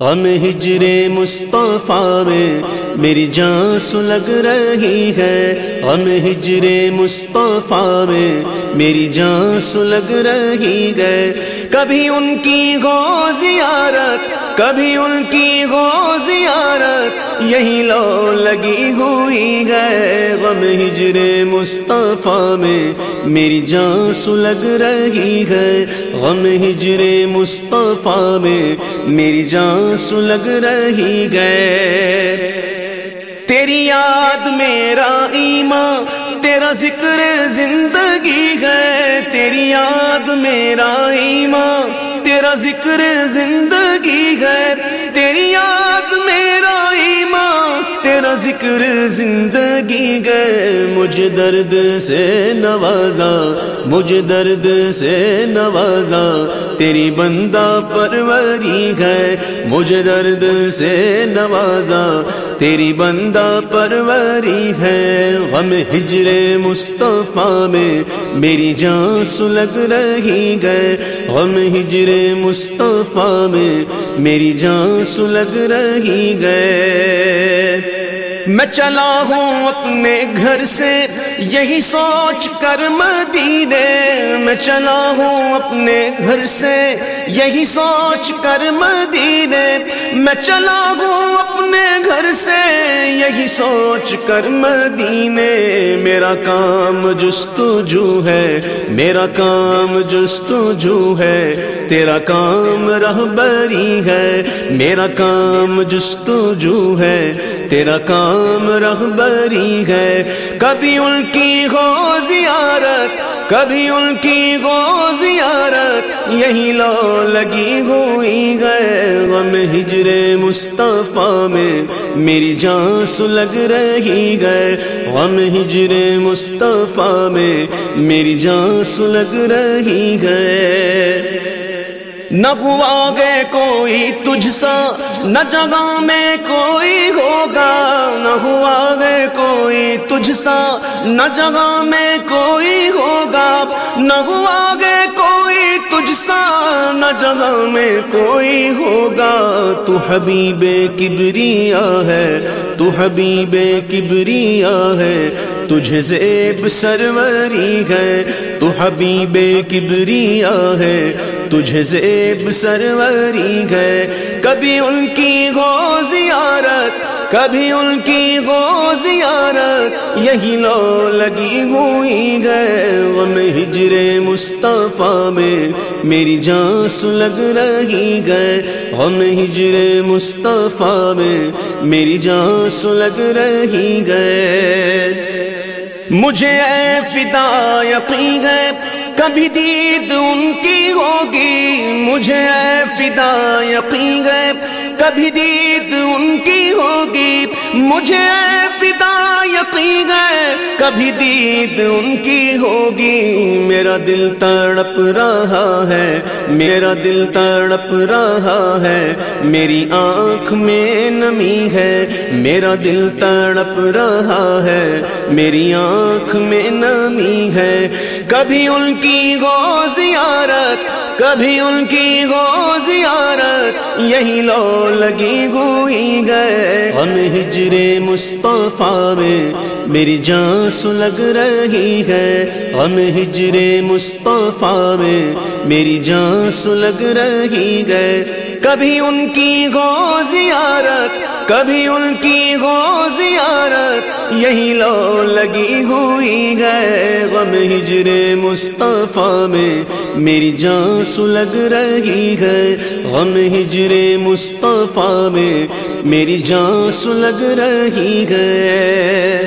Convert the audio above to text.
غم ہجر مصطفیٰ میں میری جان سلگ رہی ہے۔ غم ہجر مصطفیٰ میں میری جان سلگ رہی ہے۔ کبھی ان کی گو زیارت، کبھی ان کی گو یہی لو لگی ہوئی ہے۔ غم ہجر مصطفیٰ میں میری جان سلگ رہی ہے۔ غم ہجر مصطفیٰ میں میری جان سلگ رہی گئے تیری یاد میرا ایمان، تیرا ذکر زندگی گئے تیری یاد میرا ایمان، تیرا ذکر زندگی گئے تیری یاد ذکر زندگی گئے مجھ درد سے نوازا، مجھ درد سے نوازا، تیری بندہ پروری گئے مجھ درد سے نوازا تیری بندہ پروری ہے غم ہجر مصطفیٰ میں میری جان سلگ رہی گئے غم ہجر مصطفیٰ میں میری جان سلگ رہی گئے میں چلا ہوں اپنے گھر سے یہی سوچ کر مدینے میں چلا ہوں اپنے گھر سے یہی سوچ کر مدینے میں چلا ہوں اپنے گھر سے یہی سوچ کر مدینے، میرا کام جستجو ہے، میرا کام جستجو ہے، تیرا کام رہبری ہے، میرا کام جستجو ہے، تیرا کام رہبری ہے۔ کبھی ان کی ہو زیارت، کبھی ان کی گو زیارت، یہی لو لگی ہوئی گئے غم ہجر مصطفیٰ میں میری جان سلگ رہی گئے۔ غم ہجر مصطفیٰ میں میری جان سلگ رہی گئے۔ نہ ہوا گے کوئی تجھ سا، نہ جگہ میں کوئی ہوگا۔ نہ ہوا گے کوئی تجھ سا، نہ جگہ میں کوئی ہوگا۔ نہ ہوا گے کوئی تجھ سا نہ جگہ میں کوئی ہوگا۔ تو حبیب کبریا ہے، تو حبیب کبریا ہے، تجھے زیب سروری ہے۔ تو حبیب کبریا ہے، تجھے زیب سروری ہے۔ کبھی ان کی گو زیارت، کبھی ان کی گو زیارت، یہی لو لگی ہوئی گئے غم ہجر مصطفیٰ میں میری جان سلگ رہی گئے غم ہجر مصطفیٰ میں میری جان سلگ رہی گئے مجھے اے فدا یقین ہے، کبھی دید ان کی ہوگی۔ مجھے اے فدا یقین ہے، کبھی دید ان کی ہوگی۔ مجھے اے فدا یقین ہے کبھی دید ان کی ہوگی۔ میرا دل تڑپ رہا ہے، میرا دل تڑپ رہا ہے۔ میری آنکھ میں نمی ہے، میرا دل تڑپ رہا ہے۔ میری آنکھ میں نمی ہے۔ کبھی ان کی گو زیارت، کبھی ان کی گو زیارت، یہی لو لگی ہوئی گئے۔ ہم ہجر مصطفیٰ میں، میری جان سلگ رہی ہے۔ ہم ہجر مصطفیٰ میں میری جان سلگ رہی گئے کبھی ان کی گو زیارت، کبھی ان کی گو زیارت، یہی لو لگی ہوئی گئے غم ہجر مصطفیٰ میں میری جان سلگ رہی ہے۔ غم ہجر مصطفیٰ میں میری جان سلگ رہی ہے۔